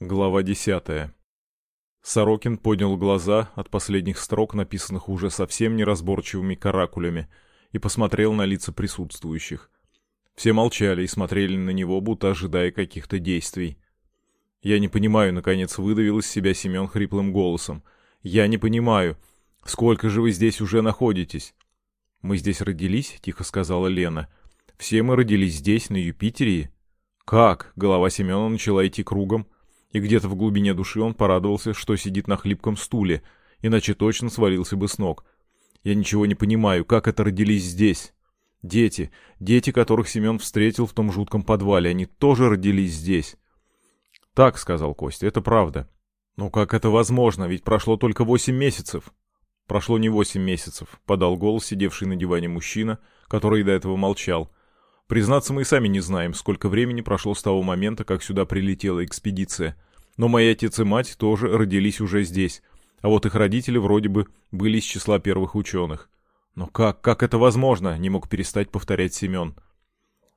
Глава десятая. Сорокин поднял глаза от последних строк, написанных уже совсем неразборчивыми каракулями, и посмотрел на лица присутствующих. Все молчали и смотрели на него, будто ожидая каких-то действий. «Я не понимаю», — наконец выдавил из себя Семен хриплым голосом. «Я не понимаю. Сколько же вы здесь уже находитесь?» «Мы здесь родились», — тихо сказала Лена. «Все мы родились здесь, на Юпитере». «Как?» — голова Семена начала идти кругом и где-то в глубине души он порадовался, что сидит на хлипком стуле, иначе точно свалился бы с ног. Я ничего не понимаю, как это родились здесь? Дети, дети, которых Семен встретил в том жутком подвале, они тоже родились здесь. Так, сказал Костя, это правда. Но как это возможно, ведь прошло только восемь месяцев. Прошло не восемь месяцев, подал голос сидевший на диване мужчина, который до этого молчал. Признаться, мы и сами не знаем, сколько времени прошло с того момента, как сюда прилетела экспедиция. Но мои отец и мать тоже родились уже здесь. А вот их родители вроде бы были из числа первых ученых. Но как, как это возможно, не мог перестать повторять Семен.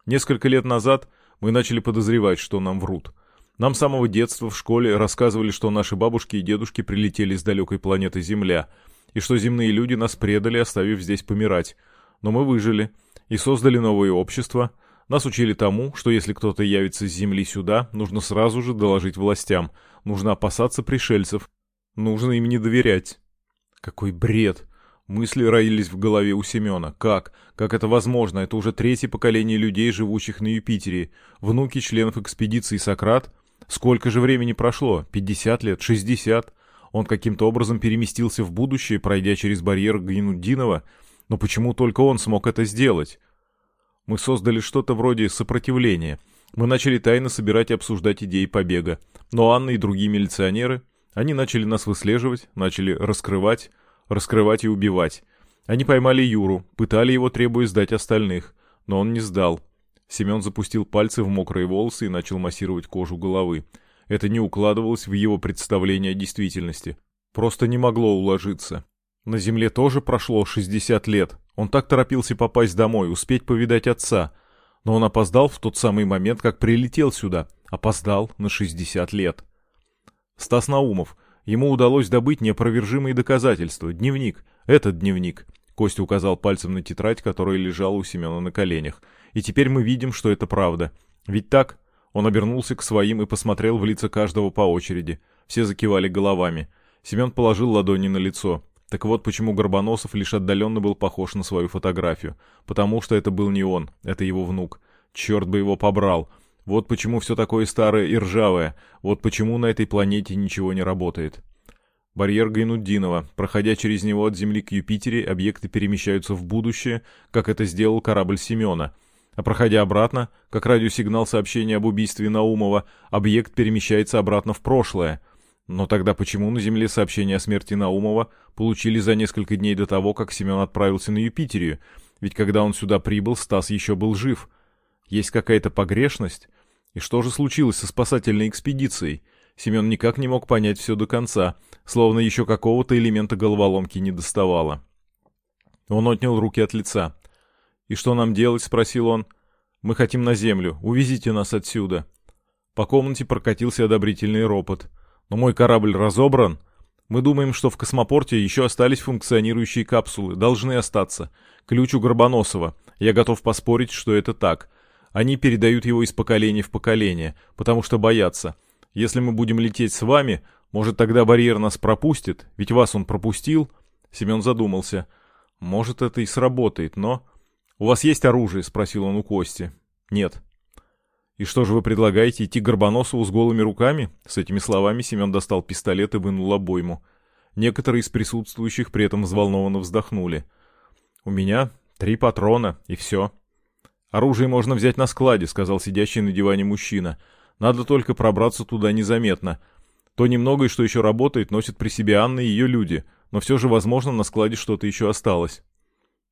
Несколько лет назад мы начали подозревать, что нам врут. Нам с самого детства в школе рассказывали, что наши бабушки и дедушки прилетели с далекой планеты Земля, и что земные люди нас предали, оставив здесь помирать. Но мы выжили — и создали новое общество. Нас учили тому, что если кто-то явится с земли сюда, нужно сразу же доложить властям, нужно опасаться пришельцев, нужно им не доверять. Какой бред! Мысли роились в голове у Семена. Как? Как это возможно? Это уже третье поколение людей, живущих на Юпитере. Внуки членов экспедиции Сократ? Сколько же времени прошло? 50 лет? 60? Он каким-то образом переместился в будущее, пройдя через барьер Гайнуддинова? Но почему только он смог это сделать? Мы создали что-то вроде сопротивления. Мы начали тайно собирать и обсуждать идеи побега. Но Анна и другие милиционеры, они начали нас выслеживать, начали раскрывать, раскрывать и убивать. Они поймали Юру, пытали его, требуя сдать остальных, но он не сдал. Семен запустил пальцы в мокрые волосы и начал массировать кожу головы. Это не укладывалось в его представление о действительности. Просто не могло уложиться. На земле тоже прошло 60 лет. Он так торопился попасть домой, успеть повидать отца. Но он опоздал в тот самый момент, как прилетел сюда. Опоздал на 60 лет. Стас Наумов. Ему удалось добыть неопровержимые доказательства. Дневник. Этот дневник. Костя указал пальцем на тетрадь, которая лежала у Семена на коленях. И теперь мы видим, что это правда. Ведь так? Он обернулся к своим и посмотрел в лица каждого по очереди. Все закивали головами. Семен положил ладони на лицо. Так вот почему Горбоносов лишь отдаленно был похож на свою фотографию. Потому что это был не он, это его внук. Черт бы его побрал. Вот почему все такое старое и ржавое. Вот почему на этой планете ничего не работает. Барьер Гайнуддинова. Проходя через него от Земли к Юпитере, объекты перемещаются в будущее, как это сделал корабль Семена. А проходя обратно, как радиосигнал сообщения об убийстве Наумова, объект перемещается обратно в прошлое — но тогда почему на Земле сообщение о смерти Наумова получили за несколько дней до того, как Семен отправился на Юпитерию? Ведь когда он сюда прибыл, Стас еще был жив. Есть какая-то погрешность? И что же случилось со спасательной экспедицией? Семен никак не мог понять все до конца, словно еще какого-то элемента головоломки не доставало. Он отнял руки от лица. «И что нам делать?» — спросил он. «Мы хотим на Землю. Увезите нас отсюда». По комнате прокатился одобрительный ропот — но мой корабль разобран. Мы думаем, что в космопорте еще остались функционирующие капсулы, должны остаться. Ключ у Горбоносова. Я готов поспорить, что это так. Они передают его из поколения в поколение, потому что боятся. Если мы будем лететь с вами, может тогда барьер нас пропустит, ведь вас он пропустил?» Семен задумался. «Может, это и сработает, но...» «У вас есть оружие?» — спросил он у Кости. «Нет». «И что же вы предлагаете, идти Горбоносову с голыми руками?» С этими словами Семен достал пистолет и вынул обойму. Некоторые из присутствующих при этом взволнованно вздохнули. «У меня три патрона, и все». «Оружие можно взять на складе», — сказал сидящий на диване мужчина. «Надо только пробраться туда незаметно. То немногое, что еще работает, носит при себе Анна и ее люди, но все же, возможно, на складе что-то еще осталось».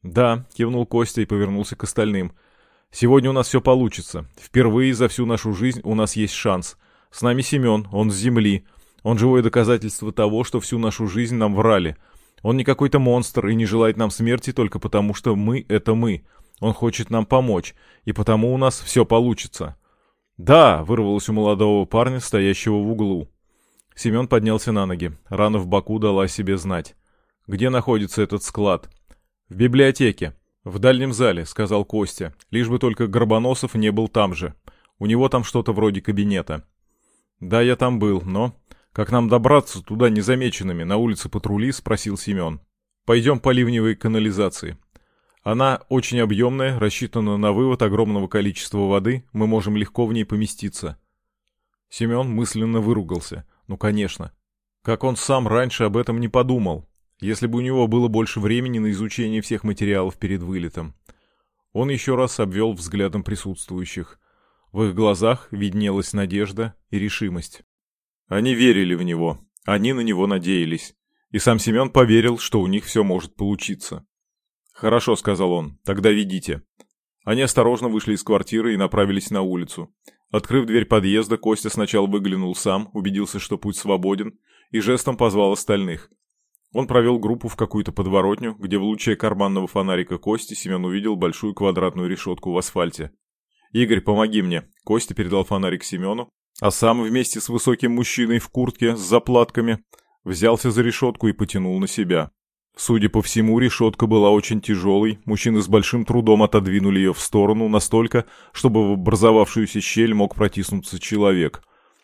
«Да», — кивнул Костя и повернулся к остальным — Сегодня у нас все получится. Впервые за всю нашу жизнь у нас есть шанс. С нами Семен, он с земли. Он живое доказательство того, что всю нашу жизнь нам врали. Он не какой-то монстр и не желает нам смерти только потому, что мы — это мы. Он хочет нам помочь, и потому у нас все получится. «Да!» — вырвалось у молодого парня, стоящего в углу. Семен поднялся на ноги. Рана в боку дала себе знать. «Где находится этот склад?» «В библиотеке. В дальнем зале», — сказал Костя. «Лишь бы только Горбоносов не был там же. У него там что-то вроде кабинета». «Да, я там был, но...» «Как нам добраться туда незамеченными? На улице патрули?» — спросил Семен. «Пойдем по ливневой канализации. Она очень объемная, рассчитана на вывод огромного количества воды, мы можем легко в ней поместиться». Семен мысленно выругался. «Ну, конечно. Как он сам раньше об этом не подумал, если бы у него было больше времени на изучение всех материалов перед вылетом». Он еще раз обвел взглядом присутствующих. В их глазах виднелась надежда и решимость. Они верили в него, они на него надеялись. И сам Семен поверил, что у них все может получиться. «Хорошо», — сказал он, — «тогда ведите». Они осторожно вышли из квартиры и направились на улицу. Открыв дверь подъезда, Костя сначала выглянул сам, убедился, что путь свободен, и жестом позвал остальных. Он провел группу в какую-то подворотню, где в луче карманного фонарика Кости Семен увидел большую квадратную решетку в асфальте. «Игорь, помоги мне!» Костя передал фонарик Семену, а сам вместе с высоким мужчиной в куртке с заплатками взялся за решетку и потянул на себя. Судя по всему, решетка была очень тяжелой, мужчины с большим трудом отодвинули ее в сторону настолько, чтобы в образовавшуюся щель мог протиснуться человек.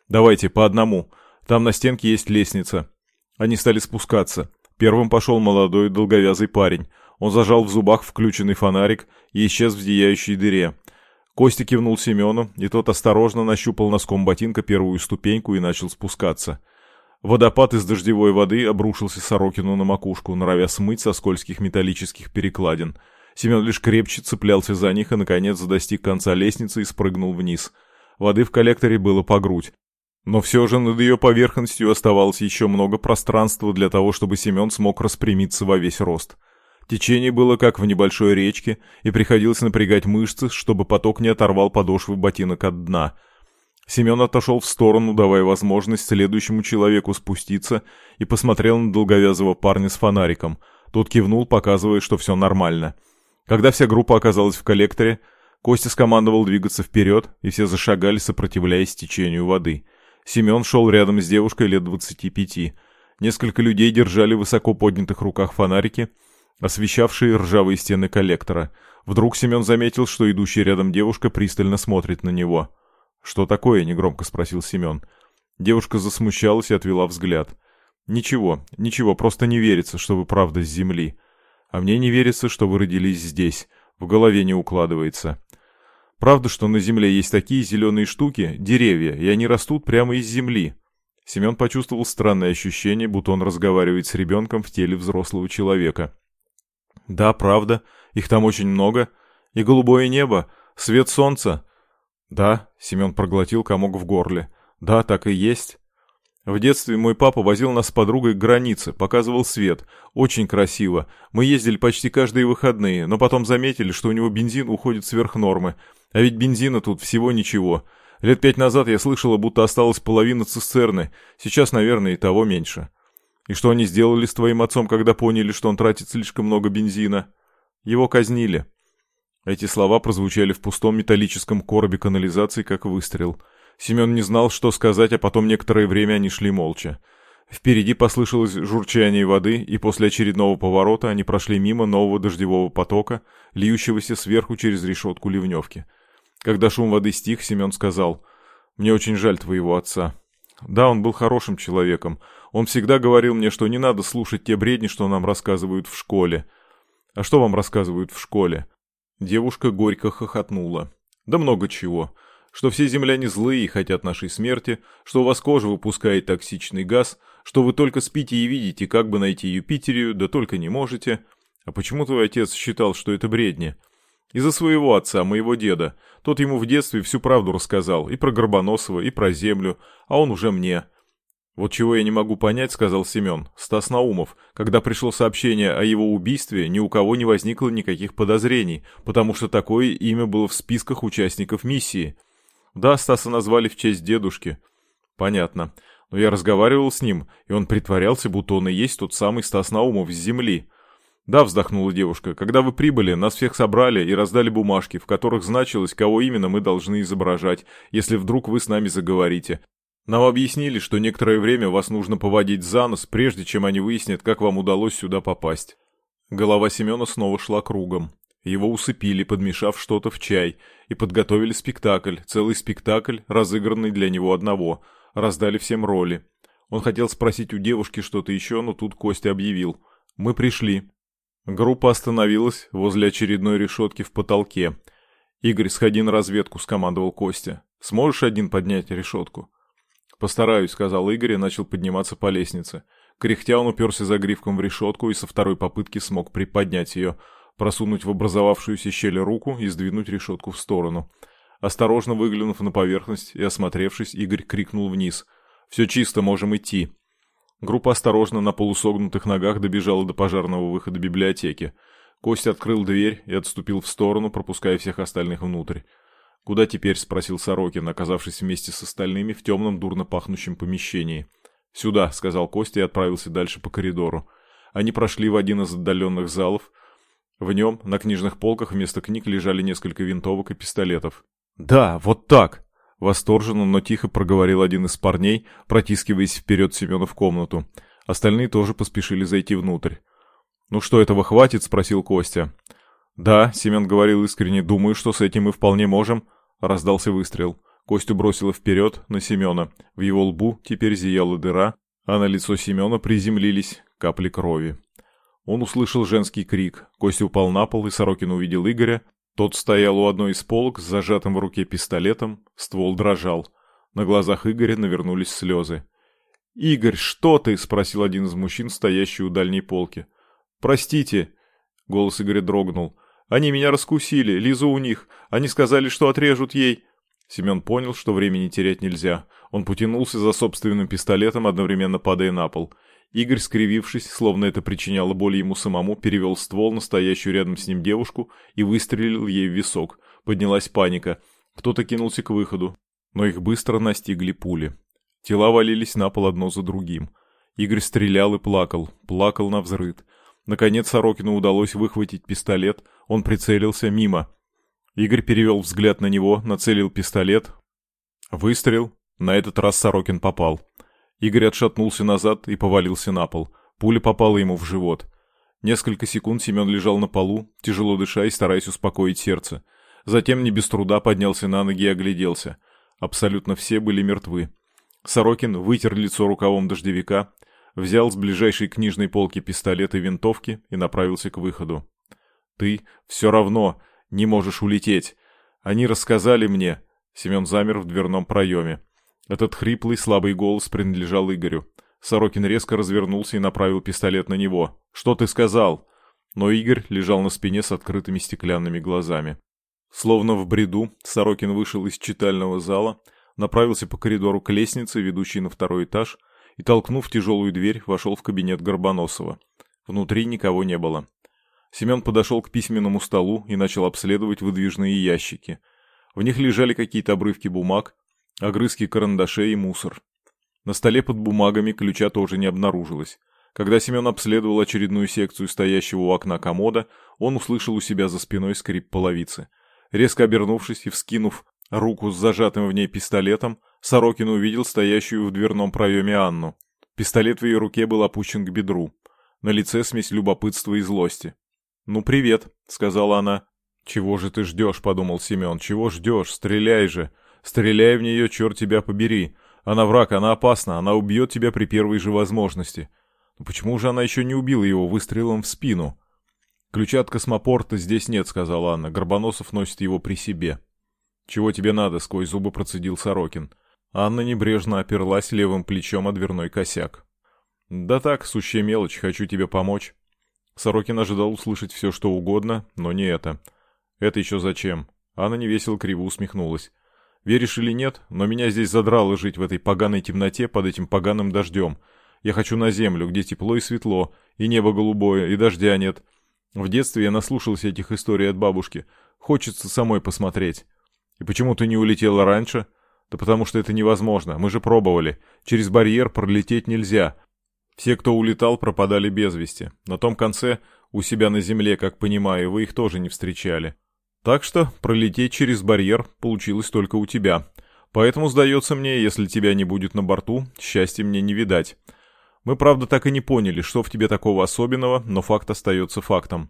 «Давайте, по одному. Там на стенке есть лестница». Они стали спускаться. Первым пошел молодой долговязый парень. Он зажал в зубах включенный фонарик и исчез в зияющей дыре. Костя кивнул Семену, и тот осторожно нащупал носком ботинка первую ступеньку и начал спускаться. Водопад из дождевой воды обрушился Сорокину на макушку, норовя смыть со скользких металлических перекладин. Семен лишь крепче цеплялся за них и, наконец, достиг конца лестницы и спрыгнул вниз. Воды в коллекторе было по грудь. Но все же над ее поверхностью оставалось еще много пространства для того, чтобы Семен смог распрямиться во весь рост. Течение было как в небольшой речке, и приходилось напрягать мышцы, чтобы поток не оторвал подошвы ботинок от дна. Семен отошел в сторону, давая возможность следующему человеку спуститься, и посмотрел на долговязого парня с фонариком. Тот кивнул, показывая, что все нормально. Когда вся группа оказалась в коллекторе, Костя скомандовал двигаться вперед, и все зашагали, сопротивляясь течению воды. Семен шел рядом с девушкой лет двадцати пяти. Несколько людей держали высоко поднятых руках фонарики — освещавшие ржавые стены коллектора. Вдруг Семен заметил, что идущая рядом девушка пристально смотрит на него. «Что такое?» — негромко спросил Семен. Девушка засмущалась и отвела взгляд. «Ничего, ничего, просто не верится, что вы правда с земли. А мне не верится, что вы родились здесь. В голове не укладывается. Правда, что на земле есть такие зеленые штуки, деревья, и они растут прямо из земли?» Семен почувствовал странное ощущение, будто он разговаривает с ребенком в теле взрослого человека. Да, правда, их там очень много. И голубое небо, свет солнца. Да, Семен проглотил комок в горле. Да, так и есть. В детстве мой папа возил нас с подругой к границе, показывал свет. Очень красиво. Мы ездили почти каждые выходные, но потом заметили, что у него бензин уходит сверх нормы. А ведь бензина тут всего ничего. Лет пять назад я слышала, будто осталась половина цистерны. Сейчас, наверное, и того меньше. И что они сделали с твоим отцом, когда поняли, что он тратит слишком много бензина? Его казнили. Эти слова прозвучали в пустом металлическом коробе канализации, как выстрел. Семен не знал, что сказать, а потом некоторое время они шли молча. Впереди послышалось журчание воды, и после очередного поворота они прошли мимо нового дождевого потока, льющегося сверху через решетку ливневки. Когда шум воды стих, Семен сказал, «Мне очень жаль твоего отца. Да, он был хорошим человеком, он всегда говорил мне, что не надо слушать те бредни, что нам рассказывают в школе. А что вам рассказывают в школе? Девушка горько хохотнула. Да много чего. Что все земляне злые и хотят нашей смерти, что у вас кожа выпускает токсичный газ, что вы только спите и видите, как бы найти Юпитерию, да только не можете. А почему твой отец считал, что это бредни? Из-за своего отца, моего деда. Тот ему в детстве всю правду рассказал, и про Горбоносова, и про землю, а он уже мне. «Вот чего я не могу понять», — сказал Семен, Стас Наумов. Когда пришло сообщение о его убийстве, ни у кого не возникло никаких подозрений, потому что такое имя было в списках участников миссии. Да, Стаса назвали в честь дедушки. Понятно. Но я разговаривал с ним, и он притворялся, будто он и есть тот самый Стас Наумов с земли. «Да», — вздохнула девушка, — «когда вы прибыли, нас всех собрали и раздали бумажки, в которых значилось, кого именно мы должны изображать, если вдруг вы с нами заговорите. Нам объяснили, что некоторое время вас нужно поводить за нос, прежде чем они выяснят, как вам удалось сюда попасть». Голова Семена снова шла кругом. Его усыпили, подмешав что-то в чай, и подготовили спектакль, целый спектакль, разыгранный для него одного, раздали всем роли. Он хотел спросить у девушки что-то еще, но тут Костя объявил. «Мы пришли». Группа остановилась возле очередной решетки в потолке. «Игорь, сходи на разведку», — скомандовал Костя. «Сможешь один поднять решетку?» «Постараюсь», — сказал Игорь и начал подниматься по лестнице. Кряхтя он уперся за гривком в решетку и со второй попытки смог приподнять ее, просунуть в образовавшуюся щель руку и сдвинуть решетку в сторону. Осторожно выглянув на поверхность и осмотревшись, Игорь крикнул вниз. «Все чисто, можем идти». Группа осторожно на полусогнутых ногах добежала до пожарного выхода библиотеки. Костя открыл дверь и отступил в сторону, пропуская всех остальных внутрь. «Куда теперь?» — спросил Сорокин, оказавшись вместе с остальными в темном дурно пахнущем помещении. «Сюда», — сказал Костя и отправился дальше по коридору. Они прошли в один из отдаленных залов. В нем на книжных полках вместо книг лежали несколько винтовок и пистолетов. «Да, вот так!» Восторженно, но тихо проговорил один из парней, протискиваясь вперед Семена в комнату. Остальные тоже поспешили зайти внутрь. «Ну что, этого хватит?» — спросил Костя. «Да», — Семен говорил искренне, — «думаю, что с этим мы вполне можем». Раздался выстрел. Костю бросило вперед на Семена. В его лбу теперь зияла дыра, а на лицо Семена приземлились капли крови. Он услышал женский крик. Костя упал на пол, и Сорокин увидел Игоря, тот стоял у одной из полок с зажатым в руке пистолетом, ствол дрожал. На глазах Игоря навернулись слезы. «Игорь, что ты?» — спросил один из мужчин, стоящий у дальней полки. «Простите!» — голос Игоря дрогнул. «Они меня раскусили, Лизу у них. Они сказали, что отрежут ей». Семен понял, что времени терять нельзя. Он потянулся за собственным пистолетом, одновременно падая на пол. Игорь, скривившись, словно это причиняло боль ему самому, перевел ствол на стоящую рядом с ним девушку и выстрелил ей в висок. Поднялась паника. Кто-то кинулся к выходу, но их быстро настигли пули. Тела валились на пол одно за другим. Игорь стрелял и плакал, плакал на взрыд. Наконец Сорокину удалось выхватить пистолет, он прицелился мимо. Игорь перевел взгляд на него, нацелил пистолет. Выстрел. На этот раз Сорокин попал. Игорь отшатнулся назад и повалился на пол. Пуля попала ему в живот. Несколько секунд Семен лежал на полу, тяжело дыша и стараясь успокоить сердце. Затем не без труда поднялся на ноги и огляделся. Абсолютно все были мертвы. Сорокин вытер лицо рукавом дождевика, взял с ближайшей книжной полки пистолет и винтовки и направился к выходу. «Ты все равно не можешь улететь. Они рассказали мне...» Семен замер в дверном проеме. Этот хриплый, слабый голос принадлежал Игорю. Сорокин резко развернулся и направил пистолет на него. «Что ты сказал?» Но Игорь лежал на спине с открытыми стеклянными глазами. Словно в бреду, Сорокин вышел из читального зала, направился по коридору к лестнице, ведущей на второй этаж, и, толкнув тяжелую дверь, вошел в кабинет Горбоносова. Внутри никого не было. Семен подошел к письменному столу и начал обследовать выдвижные ящики. В них лежали какие-то обрывки бумаг, огрызки карандашей и мусор. На столе под бумагами ключа тоже не обнаружилось. Когда Семен обследовал очередную секцию стоящего у окна комода, он услышал у себя за спиной скрип половицы. Резко обернувшись и вскинув руку с зажатым в ней пистолетом, Сорокин увидел стоящую в дверном проеме Анну. Пистолет в ее руке был опущен к бедру. На лице смесь любопытства и злости. «Ну, привет», — сказала она. «Чего же ты ждешь?» — подумал Семен. «Чего ждешь? Стреляй же!» Стреляй в нее, черт тебя побери. Она враг, она опасна, она убьет тебя при первой же возможности. Но почему же она еще не убила его выстрелом в спину? Ключа от космопорта здесь нет, сказала Анна. Горбоносов носит его при себе. Чего тебе надо? Сквозь зубы процедил Сорокин. Анна небрежно оперлась левым плечом о дверной косяк. «Да так, сущая мелочь, хочу тебе помочь». Сорокин ожидал услышать все, что угодно, но не это. «Это еще зачем?» Анна невесело криво усмехнулась. Веришь или нет, но меня здесь задрало жить в этой поганой темноте под этим поганым дождем. Я хочу на землю, где тепло и светло, и небо голубое, и дождя нет. В детстве я наслушался этих историй от бабушки. Хочется самой посмотреть. И почему ты не улетела раньше? Да потому что это невозможно. Мы же пробовали. Через барьер пролететь нельзя. Все, кто улетал, пропадали без вести. На том конце У себя на земле, как понимаю, вы их тоже не встречали. Так что пролететь через барьер получилось только у тебя. Поэтому, сдается мне, если тебя не будет на борту, счастья мне не видать. Мы, правда, так и не поняли, что в тебе такого особенного, но факт остается фактом.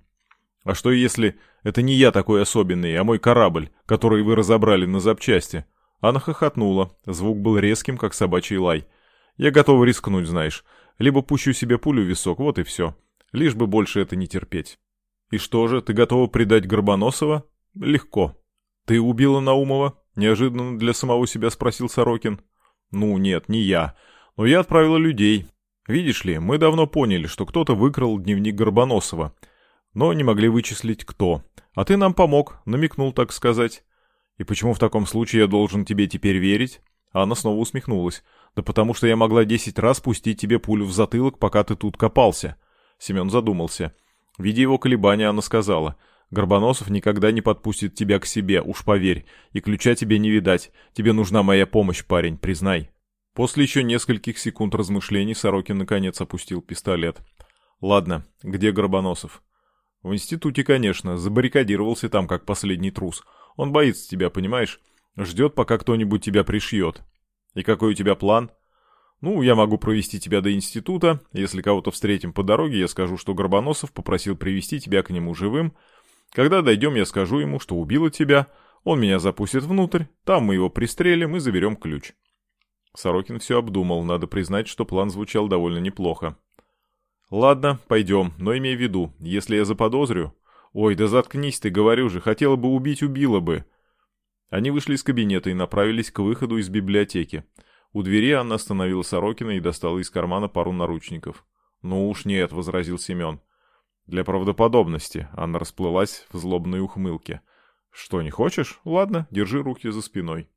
А что если это не я такой особенный, а мой корабль, который вы разобрали на запчасти? Она хохотнула, звук был резким, как собачий лай. Я готова рискнуть, знаешь. Либо пущу себе пулю в висок, вот и все. Лишь бы больше это не терпеть. И что же, ты готова предать Горбоносова? Легко. Ты убила Наумова? Неожиданно для самого себя спросил Сорокин. Ну нет, не я. Но я отправила людей. Видишь ли, мы давно поняли, что кто-то выкрал дневник Горбоносова. Но не могли вычислить, кто. А ты нам помог, намекнул, так сказать. И почему в таком случае я должен тебе теперь верить? Анна снова усмехнулась. Да потому что я могла десять раз пустить тебе пулю в затылок, пока ты тут копался. Семен задумался. Видя его колебания, она сказала. Горбоносов никогда не подпустит тебя к себе, уж поверь. И ключа тебе не видать. Тебе нужна моя помощь, парень, признай. После еще нескольких секунд размышлений Сорокин наконец опустил пистолет. Ладно, где Горбоносов? В институте, конечно, забаррикадировался там, как последний трус. Он боится тебя, понимаешь? Ждет, пока кто-нибудь тебя пришьет. И какой у тебя план? Ну, я могу провести тебя до института. Если кого-то встретим по дороге, я скажу, что Горбоносов попросил привести тебя к нему живым. Когда дойдем, я скажу ему, что убило тебя. Он меня запустит внутрь, там мы его пристрелим и заберем ключ. Сорокин все обдумал, надо признать, что план звучал довольно неплохо. «Ладно, пойдем, но имей в виду, если я заподозрю...» «Ой, да заткнись ты, говорю же, хотела бы убить, убила бы!» Они вышли из кабинета и направились к выходу из библиотеки. У двери Анна остановила Сорокина и достала из кармана пару наручников. «Ну уж нет», — возразил Семен. «Для правдоподобности», — Анна расплылась в злобной ухмылке. «Что, не хочешь? Ладно, держи руки за спиной».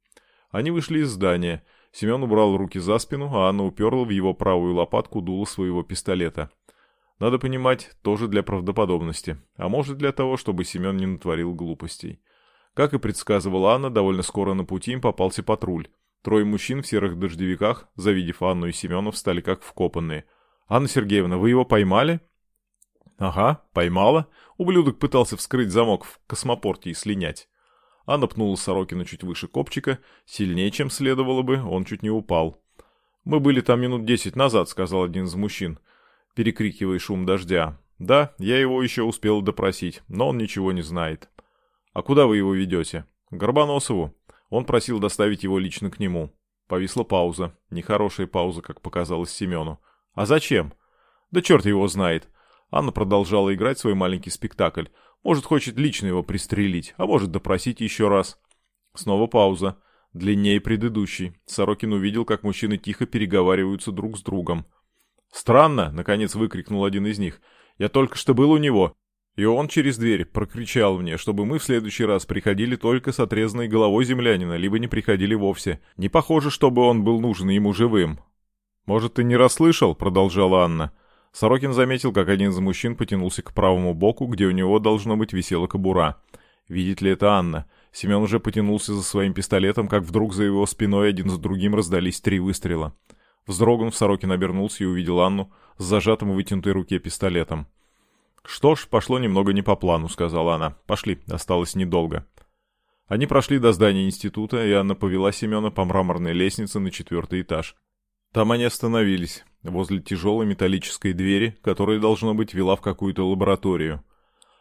Они вышли из здания. Семен убрал руки за спину, а Анна уперла в его правую лопатку дуло своего пистолета. Надо понимать, тоже для правдоподобности, а может для того, чтобы Семен не натворил глупостей. Как и предсказывала Анна, довольно скоро на пути им попался патруль. Трое мужчин в серых дождевиках, завидев Анну и Семена, встали как вкопанные. «Анна Сергеевна, вы его поймали?» «Ага, поймала. Ублюдок пытался вскрыть замок в космопорте и слинять». Анна пнула Сорокина чуть выше копчика, сильнее, чем следовало бы, он чуть не упал. «Мы были там минут десять назад», — сказал один из мужчин, перекрикивая шум дождя. «Да, я его еще успел допросить, но он ничего не знает». «А куда вы его ведете?» «Горбоносову. Он просил доставить его лично к нему». Повисла пауза. Нехорошая пауза, как показалось Семену. «А зачем?» «Да черт его знает». Анна продолжала играть свой маленький спектакль. Может, хочет лично его пристрелить, а может, допросить еще раз. Снова пауза. Длиннее предыдущей. Сорокин увидел, как мужчины тихо переговариваются друг с другом. «Странно!» — наконец выкрикнул один из них. «Я только что был у него. И он через дверь прокричал мне, чтобы мы в следующий раз приходили только с отрезанной головой землянина, либо не приходили вовсе. Не похоже, чтобы он был нужен ему живым. «Может, ты не расслышал?» — продолжала Анна. Сорокин заметил, как один из мужчин потянулся к правому боку, где у него, должно быть, висела кобура. Видит ли это Анна? Семен уже потянулся за своим пистолетом, как вдруг за его спиной один за другим раздались три выстрела. Вздрогнув, Сорокин обернулся и увидел Анну с зажатым в вытянутой руке пистолетом. «Что ж, пошло немного не по плану», — сказала она. «Пошли, осталось недолго». Они прошли до здания института, и Анна повела Семена по мраморной лестнице на четвертый этаж. Там они остановились, возле тяжелой металлической двери, которая, должно быть, вела в какую-то лабораторию.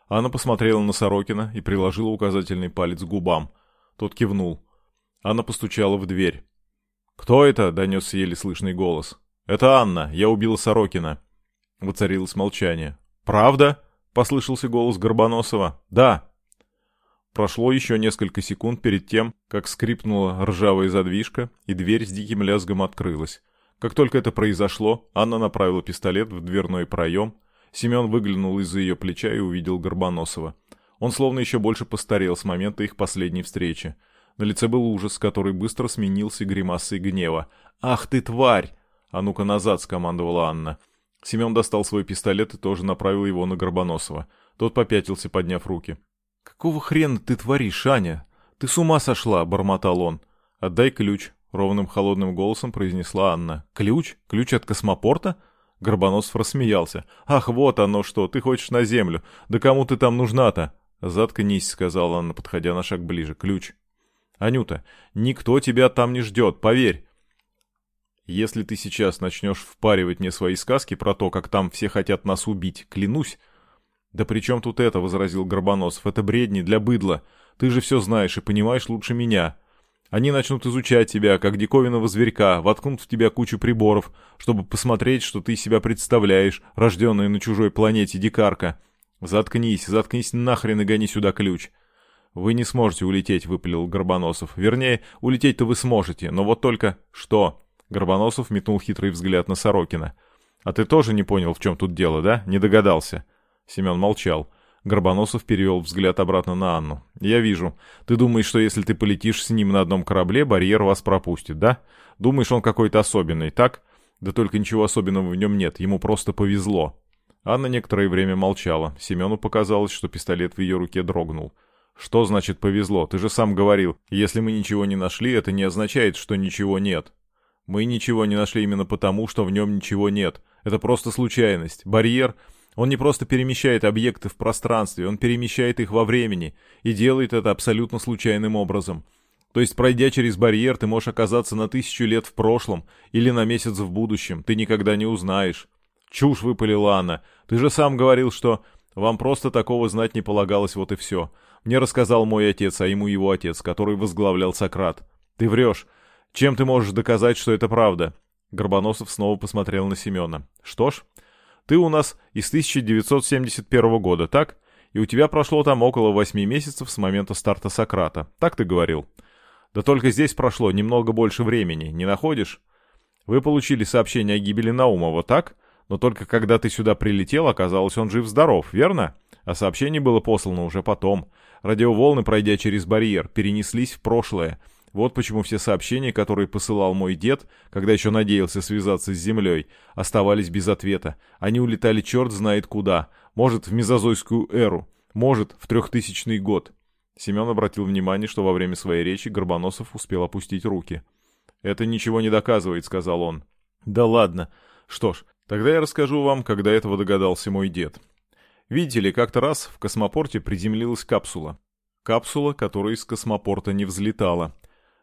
Анна посмотрела на Сорокина и приложила указательный палец к губам. Тот кивнул. Анна постучала в дверь. «Кто это?» — донесся еле слышный голос. «Это Анна. Я убила Сорокина». Воцарилось молчание. «Правда?» — послышался голос Горбоносова. «Да». Прошло еще несколько секунд перед тем, как скрипнула ржавая задвижка, и дверь с диким лязгом открылась. Как только это произошло, Анна направила пистолет в дверной проем. Семен выглянул из-за ее плеча и увидел Горбоносова. Он словно еще больше постарел с момента их последней встречи. На лице был ужас, который быстро сменился гримасой гнева. «Ах ты, тварь!» «А ну-ка назад!» — скомандовала Анна. Семен достал свой пистолет и тоже направил его на Горбоносова. Тот попятился, подняв руки. «Какого хрена ты творишь, Аня? Ты с ума сошла!» — бормотал он. «Отдай ключ», — ровным холодным голосом произнесла Анна. «Ключ? Ключ от космопорта?» Горбоносов рассмеялся. «Ах, вот оно что, ты хочешь на землю. Да кому ты там нужна-то?» «Заткнись», — сказала она, подходя на шаг ближе. «Ключ». «Анюта, никто тебя там не ждет, поверь. Если ты сейчас начнешь впаривать мне свои сказки про то, как там все хотят нас убить, клянусь...» «Да при чем тут это?» — возразил Горбоносов. «Это бредни для быдла. Ты же все знаешь и понимаешь лучше меня. Они начнут изучать тебя, как диковинного зверька, воткнут в тебя кучу приборов, чтобы посмотреть, что ты себя представляешь, рожденная на чужой планете дикарка. Заткнись, заткнись нахрен и гони сюда ключ. Вы не сможете улететь, выпалил Горбоносов. Вернее, улететь-то вы сможете, но вот только... Что? Горбоносов метнул хитрый взгляд на Сорокина. А ты тоже не понял, в чем тут дело, да? Не догадался? Семен молчал. Горбоносов перевел взгляд обратно на Анну. «Я вижу. Ты думаешь, что если ты полетишь с ним на одном корабле, барьер вас пропустит, да? Думаешь, он какой-то особенный, так? Да только ничего особенного в нем нет, ему просто повезло». Анна некоторое время молчала. Семену показалось, что пистолет в ее руке дрогнул. «Что значит повезло? Ты же сам говорил, если мы ничего не нашли, это не означает, что ничего нет». «Мы ничего не нашли именно потому, что в нем ничего нет. Это просто случайность. Барьер...» Он не просто перемещает объекты в пространстве, он перемещает их во времени и делает это абсолютно случайным образом. То есть, пройдя через барьер, ты можешь оказаться на тысячу лет в прошлом или на месяц в будущем, ты никогда не узнаешь. Чушь выпалила она. Ты же сам говорил, что вам просто такого знать не полагалось, вот и все. Мне рассказал мой отец, а ему его отец, который возглавлял Сократ. Ты врешь. Чем ты можешь доказать, что это правда? Горбоносов снова посмотрел на Семена. Что ж, ты у нас из 1971 года, так? И у тебя прошло там около восьми месяцев с момента старта Сократа. Так ты говорил? Да только здесь прошло немного больше времени, не находишь? Вы получили сообщение о гибели Наумова, так? Но только когда ты сюда прилетел, оказалось, он жив-здоров, верно? А сообщение было послано уже потом. Радиоволны, пройдя через барьер, перенеслись в прошлое, вот почему все сообщения, которые посылал мой дед, когда еще надеялся связаться с Землей, оставались без ответа. Они улетали черт знает куда. Может, в мезозойскую эру. Может, в трехтысячный год. Семен обратил внимание, что во время своей речи Горбоносов успел опустить руки. «Это ничего не доказывает», — сказал он. «Да ладно. Что ж, тогда я расскажу вам, когда этого догадался мой дед. Видите ли, как-то раз в космопорте приземлилась капсула. Капсула, которая из космопорта не взлетала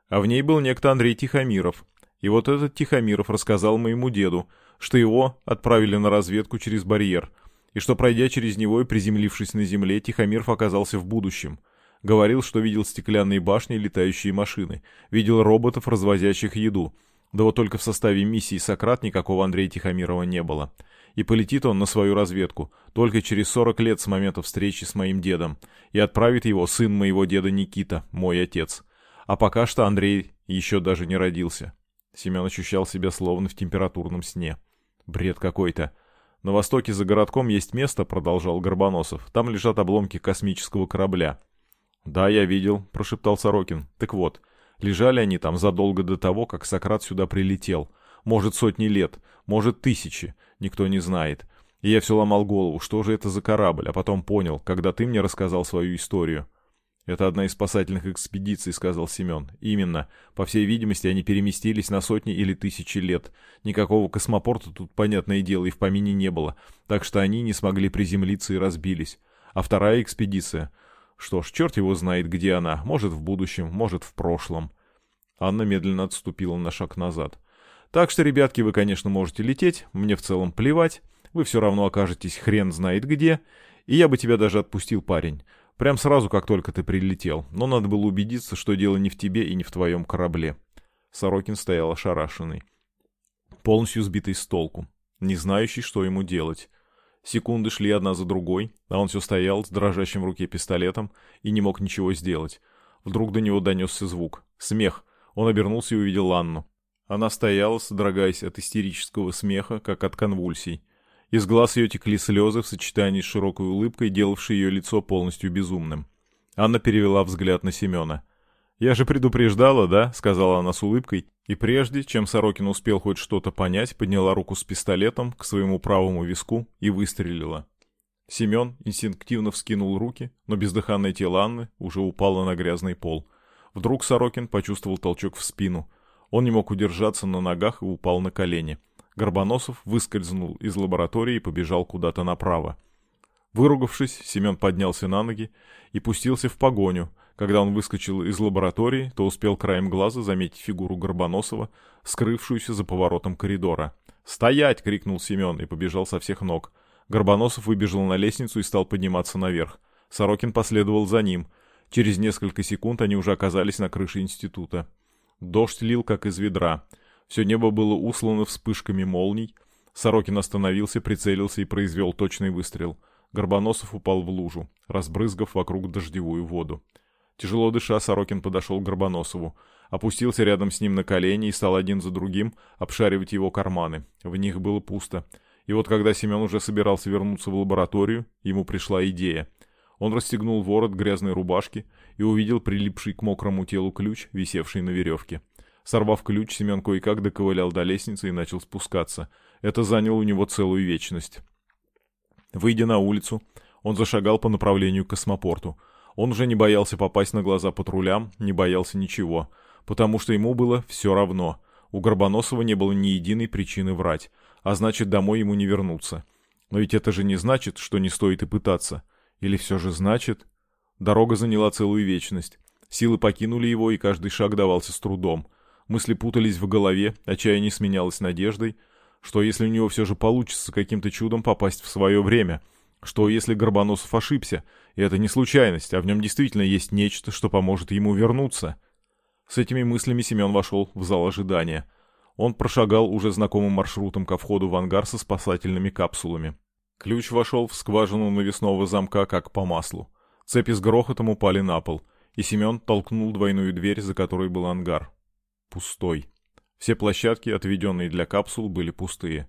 а в ней был некто Андрей Тихомиров. И вот этот Тихомиров рассказал моему деду, что его отправили на разведку через барьер, и что, пройдя через него и приземлившись на земле, Тихомиров оказался в будущем. Говорил, что видел стеклянные башни и летающие машины, видел роботов, развозящих еду. Да вот только в составе миссии «Сократ» никакого Андрея Тихомирова не было. И полетит он на свою разведку, только через 40 лет с момента встречи с моим дедом, и отправит его сын моего деда Никита, мой отец. А пока что Андрей еще даже не родился. Семен ощущал себя словно в температурном сне. Бред какой-то. На востоке за городком есть место, продолжал Горбоносов. Там лежат обломки космического корабля. Да, я видел, прошептал Сорокин. Так вот, лежали они там задолго до того, как Сократ сюда прилетел. Может, сотни лет, может, тысячи, никто не знает. И я все ломал голову, что же это за корабль, а потом понял, когда ты мне рассказал свою историю. «Это одна из спасательных экспедиций», — сказал Семен. «Именно. По всей видимости, они переместились на сотни или тысячи лет. Никакого космопорта тут, понятное дело, и в помине не было. Так что они не смогли приземлиться и разбились. А вторая экспедиция... Что ж, черт его знает, где она. Может, в будущем, может, в прошлом». Анна медленно отступила на шаг назад. «Так что, ребятки, вы, конечно, можете лететь. Мне в целом плевать. Вы все равно окажетесь хрен знает где. И я бы тебя даже отпустил, парень. Прям сразу, как только ты прилетел. Но надо было убедиться, что дело не в тебе и не в твоем корабле. Сорокин стоял ошарашенный. Полностью сбитый с толку. Не знающий, что ему делать. Секунды шли одна за другой, а он все стоял с дрожащим в руке пистолетом и не мог ничего сделать. Вдруг до него донесся звук. Смех. Он обернулся и увидел Анну. Она стояла, содрогаясь от истерического смеха, как от конвульсий. Из глаз ее текли слезы в сочетании с широкой улыбкой, делавшей ее лицо полностью безумным. Анна перевела взгляд на Семена. «Я же предупреждала, да?» — сказала она с улыбкой, и прежде, чем Сорокин успел хоть что-то понять, подняла руку с пистолетом к своему правому виску и выстрелила. Семен инстинктивно вскинул руки, но бездыханное тело Анны уже упало на грязный пол. Вдруг Сорокин почувствовал толчок в спину. Он не мог удержаться на ногах и упал на колени. Горбоносов выскользнул из лаборатории и побежал куда-то направо. Выругавшись, Семен поднялся на ноги и пустился в погоню. Когда он выскочил из лаборатории, то успел краем глаза заметить фигуру Горбоносова, скрывшуюся за поворотом коридора. «Стоять!» — крикнул Семен и побежал со всех ног. Горбоносов выбежал на лестницу и стал подниматься наверх. Сорокин последовал за ним. Через несколько секунд они уже оказались на крыше института. Дождь лил, как из ведра. Все небо было услано вспышками молний. Сорокин остановился, прицелился и произвел точный выстрел. Горбоносов упал в лужу, разбрызгав вокруг дождевую воду. Тяжело дыша, Сорокин подошел к Горбоносову, опустился рядом с ним на колени и стал один за другим обшаривать его карманы. В них было пусто. И вот когда Семен уже собирался вернуться в лабораторию, ему пришла идея. Он расстегнул ворот грязной рубашки и увидел прилипший к мокрому телу ключ, висевший на веревке. Сорвав ключ, Семен кое-как доковылял до лестницы и начал спускаться. Это заняло у него целую вечность. Выйдя на улицу, он зашагал по направлению к космопорту. Он уже не боялся попасть на глаза патрулям, не боялся ничего, потому что ему было все равно. У Горбоносова не было ни единой причины врать, а значит, домой ему не вернуться. Но ведь это же не значит, что не стоит и пытаться. Или все же значит? Дорога заняла целую вечность. Силы покинули его, и каждый шаг давался с трудом. Мысли путались в голове, отчаяние сменялось надеждой. Что если у него все же получится каким-то чудом попасть в свое время? Что если Горбоносов ошибся, и это не случайность, а в нем действительно есть нечто, что поможет ему вернуться? С этими мыслями Семен вошел в зал ожидания. Он прошагал уже знакомым маршрутом ко входу в ангар со спасательными капсулами. Ключ вошел в скважину навесного замка, как по маслу. Цепи с грохотом упали на пол, и Семен толкнул двойную дверь, за которой был ангар. Пустой. Все площадки, отведенные для капсул, были пустые.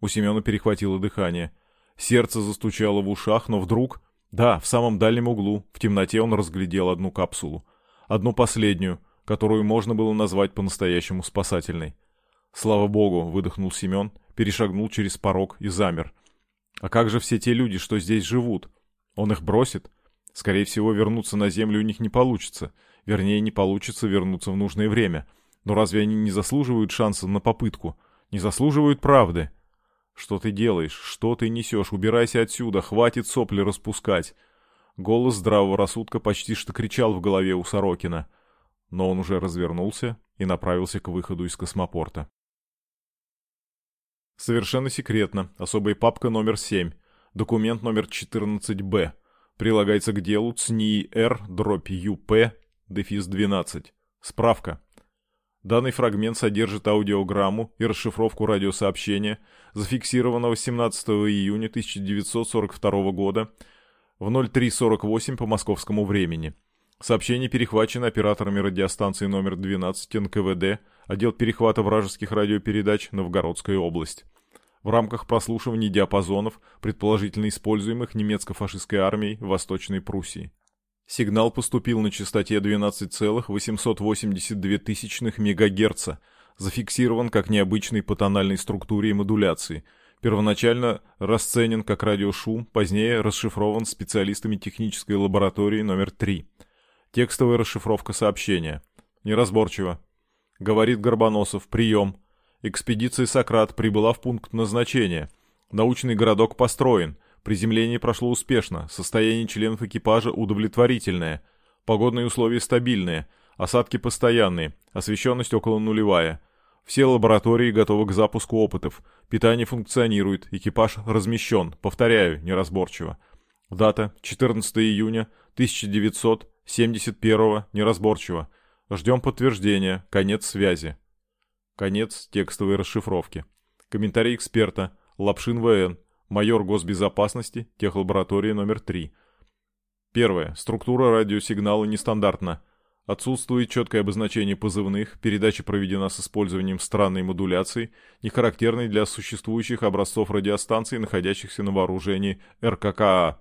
У Семена перехватило дыхание. Сердце застучало в ушах, но вдруг... Да, в самом дальнем углу, в темноте он разглядел одну капсулу. Одну последнюю, которую можно было назвать по-настоящему спасательной. «Слава богу!» — выдохнул Семен, перешагнул через порог и замер. А как же все те люди, что здесь живут? Он их бросит? Скорее всего, вернуться на Землю у них не получится. Вернее, не получится вернуться в нужное время. Но разве они не заслуживают шанса на попытку? Не заслуживают правды? Что ты делаешь? Что ты несешь? Убирайся отсюда, хватит сопли распускать. Голос здравого рассудка почти что кричал в голове у Сорокина. Но он уже развернулся и направился к выходу из космопорта. Совершенно секретно. Особая папка номер 7. Документ номер 14-Б. Прилагается к делу ЦНИИ Р, дробь ЮП, дефис 12. Справка. Данный фрагмент содержит аудиограмму и расшифровку радиосообщения, зафиксированного 17 июня 1942 года в 03.48 по московскому времени. Сообщение перехвачено операторами радиостанции номер 12 НКВД, отдел перехвата вражеских радиопередач Новгородская область в рамках прослушивания диапазонов, предположительно используемых немецко-фашистской армией в Восточной Пруссии. Сигнал поступил на частоте 12,882 МГц, зафиксирован как необычный по тональной структуре и модуляции, первоначально расценен как радиошум, позднее расшифрован специалистами технической лаборатории номер 3. Текстовая расшифровка сообщения. Неразборчиво. Говорит Горбоносов, прием. Экспедиция «Сократ» прибыла в пункт назначения. Научный городок построен. Приземление прошло успешно. Состояние членов экипажа удовлетворительное. Погодные условия стабильные. Осадки постоянные. Освещенность около нулевая. Все лаборатории готовы к запуску опытов. Питание функционирует. Экипаж размещен. Повторяю, неразборчиво. Дата 14 июня 1971 неразборчиво. Ждем подтверждения. Конец связи. Конец текстовой расшифровки. Комментарий эксперта. Лапшин ВН. Майор госбезопасности. Техлаборатория номер 3. Первое. Структура радиосигнала нестандартна. Отсутствует четкое обозначение позывных, передача проведена с использованием странной модуляции, не характерной для существующих образцов радиостанций, находящихся на вооружении РККА.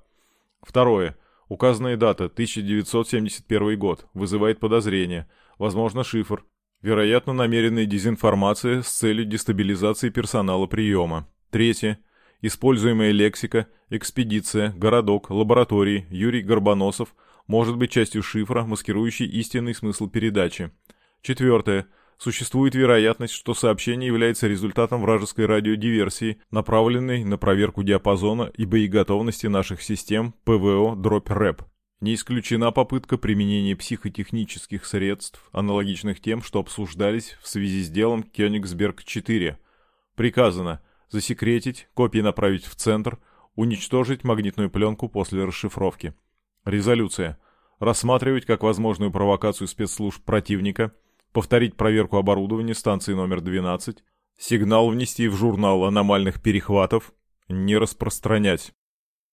Второе. Указанная дата 1971 год вызывает подозрение, возможно шифр, Вероятно, намеренная дезинформация с целью дестабилизации персонала приема. Третье. Используемая лексика, экспедиция, городок, лаборатории, Юрий Горбоносов может быть частью шифра, маскирующей истинный смысл передачи. Четвертое. Существует вероятность, что сообщение является результатом вражеской радиодиверсии, направленной на проверку диапазона и боеготовности наших систем ПВО-РЭП. Не исключена попытка применения психотехнических средств, аналогичных тем, что обсуждались в связи с делом Кёнигсберг-4. Приказано засекретить, копии направить в центр, уничтожить магнитную пленку после расшифровки. Резолюция. Рассматривать как возможную провокацию спецслужб противника, повторить проверку оборудования станции номер 12, сигнал внести в журнал аномальных перехватов, не распространять.